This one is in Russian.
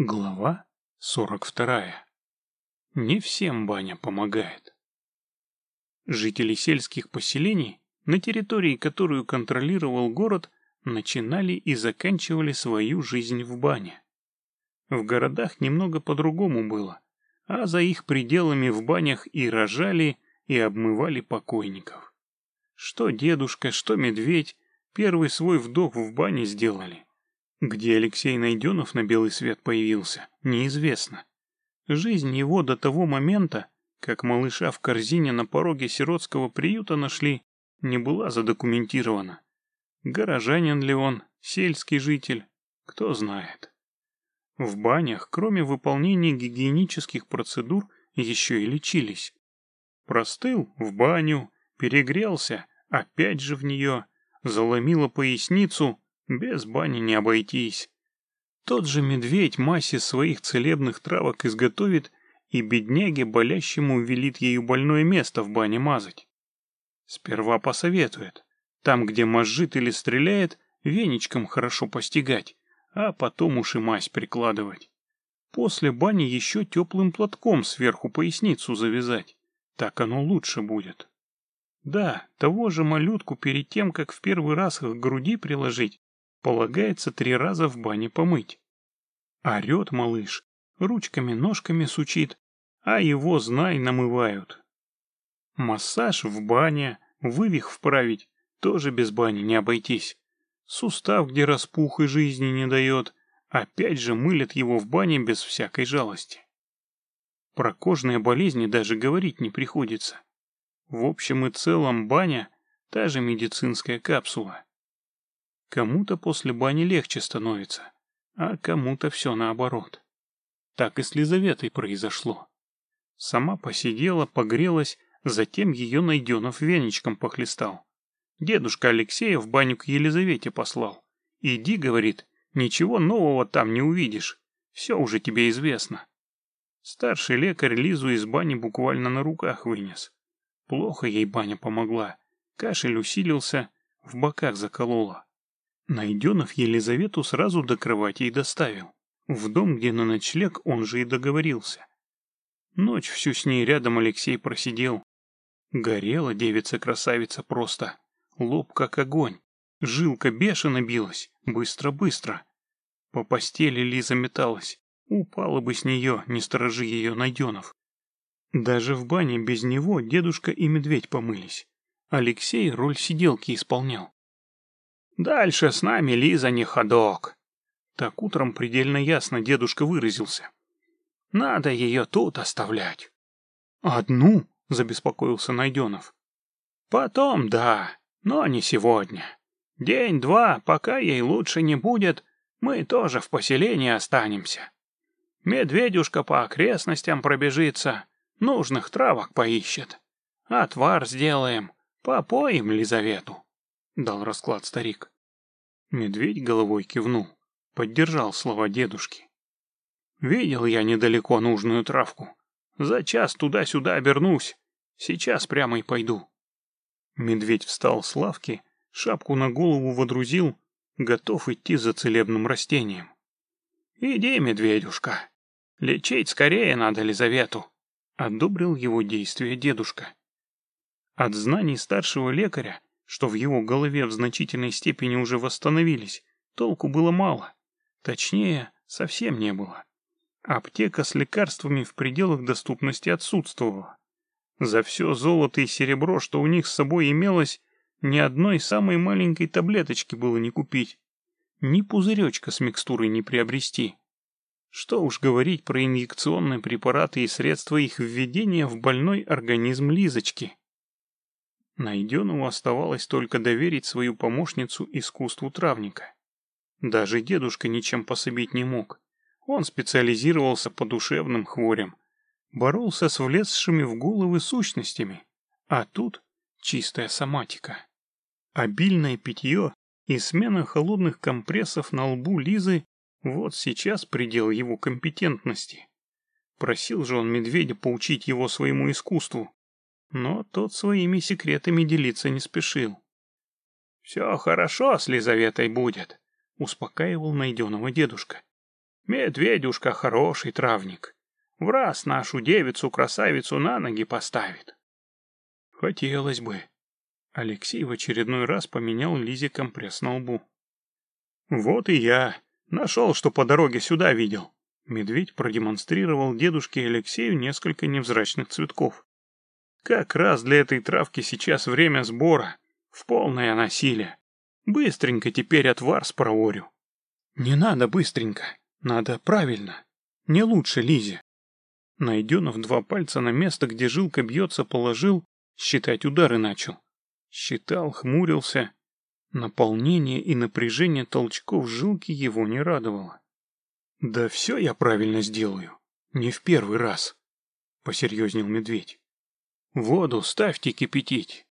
Глава 42. Не всем баня помогает. Жители сельских поселений, на территории которую контролировал город, начинали и заканчивали свою жизнь в бане. В городах немного по-другому было, а за их пределами в банях и рожали, и обмывали покойников. Что дедушка, что медведь, первый свой вдох в бане сделали. Где Алексей Найденов на белый свет появился, неизвестно. Жизнь его до того момента, как малыша в корзине на пороге сиротского приюта нашли, не была задокументирована. Горожанин ли он, сельский житель, кто знает. В банях, кроме выполнения гигиенических процедур, еще и лечились. Простыл в баню, перегрелся, опять же в нее, заломило поясницу, без бани не обойтись. Тот же медведь массе своих целебных травок изготовит и бедняге болящему велит ею больное место в бане мазать. Сперва посоветует. Там, где мозжит или стреляет, веничком хорошо постигать, а потом уж и мазь прикладывать. После бани еще теплым платком сверху поясницу завязать. Так оно лучше будет. Да, того же малютку перед тем, как в первый раз к груди приложить, полагается три раза в бане помыть. Орет малыш, ручками-ножками сучит, а его, знай, намывают. Массаж в бане, вывих вправить, тоже без бани не обойтись. Сустав, где распух и жизни не дает, опять же мылят его в бане без всякой жалости. Про кожные болезни даже говорить не приходится. В общем и целом баня — та же медицинская капсула. Кому-то после бани легче становится, а кому-то все наоборот. Так и с Лизаветой произошло. Сама посидела, погрелась, затем ее Найденов веничком похлестал. Дедушка Алексея в баню к Елизавете послал. «Иди, — говорит, — ничего нового там не увидишь. Все уже тебе известно». Старший лекарь Лизу из бани буквально на руках вынес. Плохо ей баня помогла. Кашель усилился, в боках заколола. Найденов Елизавету сразу до кровати и доставил. В дом, где на ночлег он же и договорился. Ночь всю с ней рядом Алексей просидел. Горела девица-красавица просто. Лоб как огонь. Жилка бешено билась. Быстро-быстро. По постели Лиза металась. Упала бы с нее, не сторожи ее Найденов. Даже в бане без него дедушка и медведь помылись. Алексей роль сиделки исполнял. Дальше с нами Лиза не ходок. Так утром предельно ясно дедушка выразился. Надо ее тут оставлять. Одну? Забеспокоился Найденов. Потом, да, но не сегодня. День-два, пока ей лучше не будет, мы тоже в поселении останемся. Медведюшка по окрестностям пробежится, нужных травок поищет. Отвар сделаем, попоим Лизавету дал расклад старик. Медведь головой кивнул, поддержал слова дедушки. Видел я недалеко нужную травку. За час туда-сюда обернусь. Сейчас прямо и пойду. Медведь встал с лавки, шапку на голову водрузил, готов идти за целебным растением. «Иди, медведюшка, лечить скорее надо Лизавету», — одобрил его действия дедушка. От знаний старшего лекаря что в его голове в значительной степени уже восстановились, толку было мало. Точнее, совсем не было. Аптека с лекарствами в пределах доступности отсутствовала. За все золото и серебро, что у них с собой имелось, ни одной самой маленькой таблеточки было не купить. Ни пузыречка с микстурой не приобрести. Что уж говорить про инъекционные препараты и средства их введения в больной организм Лизочки. Найденному оставалось только доверить свою помощницу искусству травника. Даже дедушка ничем пособить не мог. Он специализировался по душевным хворям, боролся с влезшими в головы сущностями, а тут чистая соматика. Обильное питье и смена холодных компрессов на лбу Лизы вот сейчас предел его компетентности. Просил же он медведя поучить его своему искусству, но тот своими секретами делиться не спешил. «Все хорошо с Лизаветой будет», — успокаивал найденного дедушка. Медведюшка хороший травник. В раз нашу девицу-красавицу на ноги поставит. Хотелось бы. Алексей в очередной раз поменял Лизе компресс на лбу. Вот и я. Нашел, что по дороге сюда видел. Медведь продемонстрировал дедушке Алексею несколько невзрачных цветков. Как раз для этой травки сейчас время сбора. В полное насилие. Быстренько теперь отвар спроворю. Не надо быстренько. Надо правильно. Не лучше Лизе. Найденов два пальца на место, где жилка бьется, положил, считать удары начал. Считал, хмурился. Наполнение и напряжение толчков жилки его не радовало. «Да все я правильно сделаю. Не в первый раз», — посерьезнел медведь. «Воду ставьте кипятить.